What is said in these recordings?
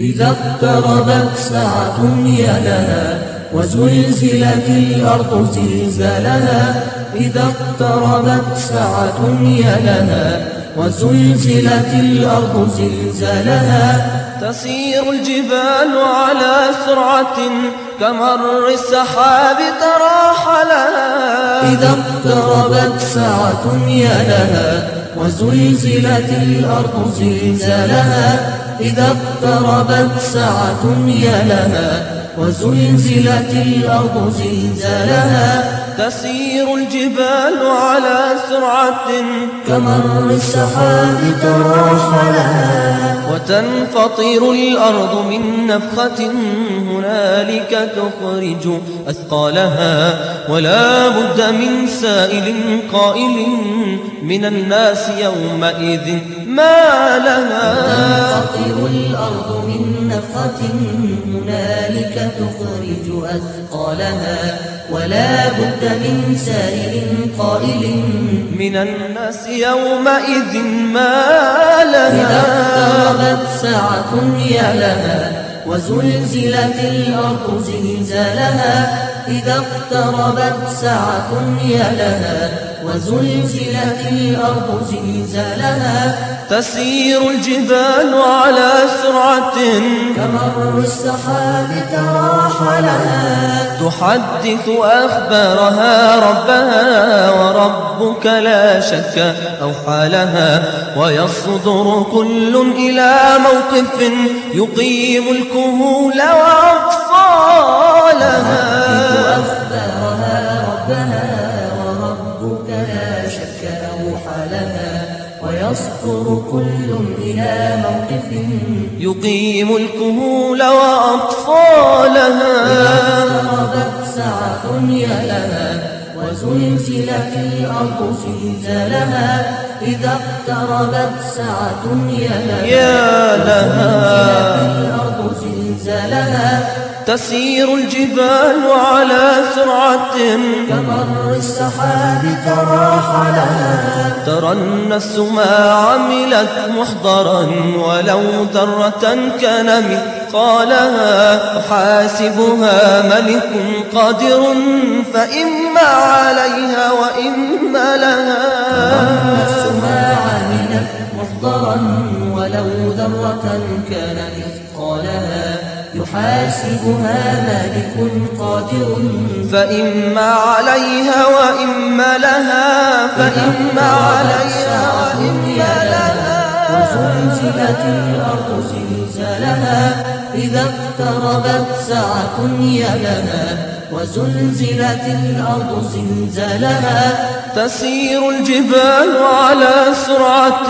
إذا اقتربت ساعة يا لها وزلزلت الأرض زلزالها. إذا اقتربت ساعة يا لها وزلزلت الأرض زلزالها. تسير الجبال على سرعة كمر السحاب تراحلها إذا اقتربت ساعة يا لها وزلزلت الأرض زلزالها. إذا اقتربت ساعة يا لها وزلزلت الأرض زلزالها تسير الجبال على سرعة كمر السحاب تراحلها وتنفطر الأرض من نفخة هنالك تخرج أثقالها ولا بد من سائل قائل من الناس يومئذ ما لها تنفطر الأرض من نفخة هنالك تخرج أثقالها ولا بد من سائل قائل. من الناس يومئذ ما لها. اقتربت ساعة يا لها وزلزلت الأرض زلزالها. إذا اقتربت ساعة يا لها وزلزلت الأرض زلزالها. تسير الجبال على سرعة كمر السحاب تراحلها تحدث أخبارها ربها وربك لا شك أوحى لها. ويصدر كل إلى موقف يقيم الكهول ويصدر كل إلى موقف يقيم الكهول وأطفالها. اقتربت ساعة يا لها وزلزلت الأرض زلزالها إذا اقتربت ساعة يا لها. يا لها الأرض زلزالها. تسير الجبال على سرعة. كمر السحاب تراحلها ترى النفس ما عملت محضرا ولو ذرة كان مثقالها حاسبها ملك قادر. فإما عليها وإما لها. النفس ما عملت محضرا ولو ذرة كان مثقالها يحاسبها مالك قادر. فإما عليها وإما لها فإما عليها وإما لها. وزلزلت الأرض زلزالها. إذا اقتربت ساعة يا لها وزلزلت الأرض زلزالها. تسير الجبال على سرعة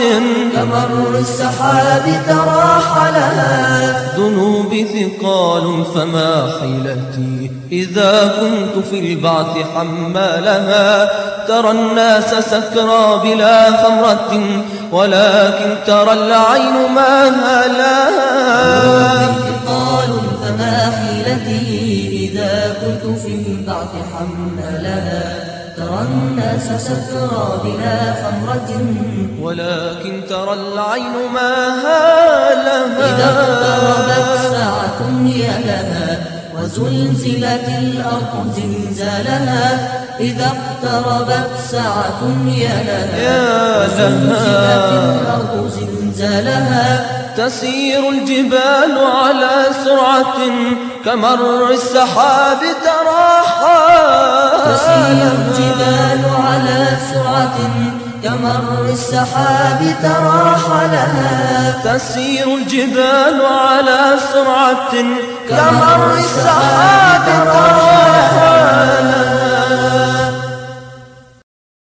كمر السحاب تراحلها ذنوب ثقال فما حيلتي. إذا كنت في البعث حمالها. ترى الناس سكرى بلا خمرة. ولكن ترى العين ما هلاها ثقال فما حيلتي. إذا كنت في البعث حمالها. ترى الناس سكرى بلا خمرة ولكن ترى العين ما إذا اقتربت هالها ساعة يا لها وزلزلت الأرض زلزالها. إذا اقتربت ساعة يا لها يا لها. الأرض زلزالها. تسير الجبال على سرعة كمر السحاب تسير تراحا الجبال على سرعة كمر السحاب تراحلها تسير الجبال على سرعة كمر السحاب تراحا